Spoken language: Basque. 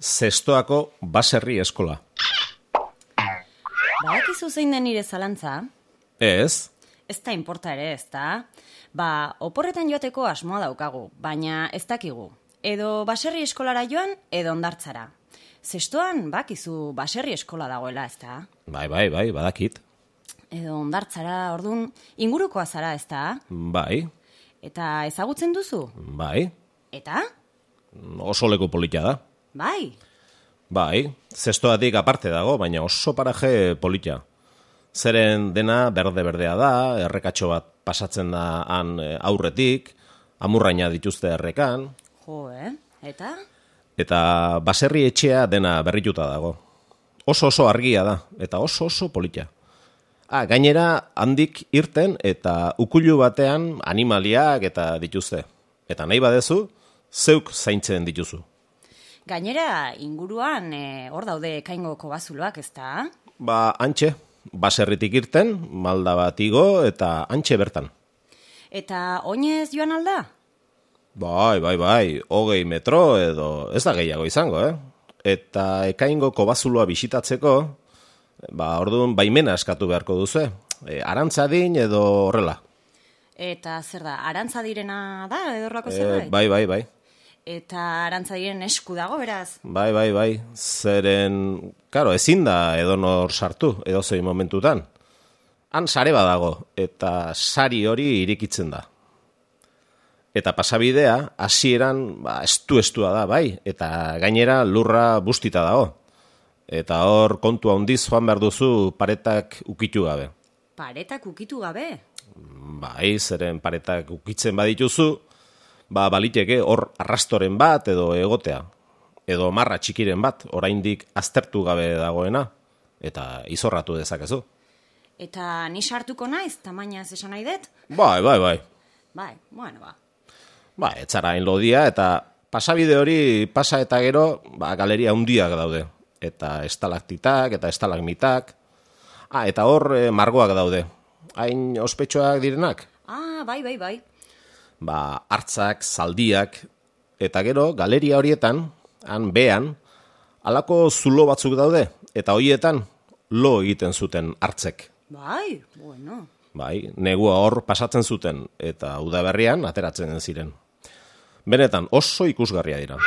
zestoako baserri eskola. Badakizu zein den nire zalantza? Ez, Ez da inporta ere, ez da? Ba, oporretan joateko asmoa daukagu, baina ez dakigu. Edo baserri eskolara joan, edo ondartzara. Zestoan, bakizu baserri eskola dagoela, ez da? bai, bai, bai, badakit. Edo ondartzara, ordun ingurukoa zara, ez da? Bai, Eta ezagutzen duzu? bai, Eta? oso leku polita da. Bai, Bai, zestoatik aparte dago, baina oso paraje polita. Zeren dena berde-berdea da, errekatxo bat pasatzen da han eh, aurretik, amurraina dituzte errekan, jo, eh? Eta? eta baserri etxea dena berrituta dago. Oso oso argia da, eta oso oso polita. Ah, gainera handik irten eta ukulu batean animaliak eta dituzte. Eta nahi badezu, zeuk zaintzen dituzu. Gainera, inguruan, eh, hor daude kaingo kobazuloak, ez da? Ba, antxe, baserritik irten, malda bat igo eta antxe bertan. Eta oinez joan alda? Bai, bai, bai, hogei metro edo ez da gehiago izango, eh? Eta ekaingo kobazuloa bisitatzeko, ba, orduan baimena eskatu beharko duzu, e, arantzadin edo horrela. Eta zer da, arantza direna da, edo horrelako E, zerbait? bai, bai, bai. Eta arantza diren esku dago, beraz? Bai, bai, bai. Zeren, karo, ezin da edonor sartu, edo zein momentutan. Han sare badago, eta sari hori irikitzen da. Eta pasabidea, hasieran ba, estu-estua da, bai, eta gainera lurra bustita dago. Eta hor kontu handiz joan behar duzu paretak ukitu gabe. Paretak ukitu gabe? Bai, zeren paretak ukitzen badituzu, ba, baliteke hor arrastoren bat edo egotea. Edo marra txikiren bat, oraindik aztertu gabe dagoena, eta izorratu dezakezu. Eta ni sartuko naiz, tamainaz esan nahi dut? Bai, bai, bai. Bai, bueno, ba. Ba, etzara hain lodia, eta pasabide hori pasa eta gero, ba, galeria handiak daude. Eta estalaktitak, eta estalagmitak. Ah, eta hor eh, margoak daude. Hain ospetsuak direnak? Ah, bai, bai, bai. Ba, hartzak, zaldiak, eta gero, galeria horietan, han behan, halako zulo batzuk daude, eta hoietan, lo egiten zuten hartzek. Bai, bueno. Bai, negua hor pasatzen zuten, eta udaberrian ateratzen ziren. Benetan, oso ikusgarria dira.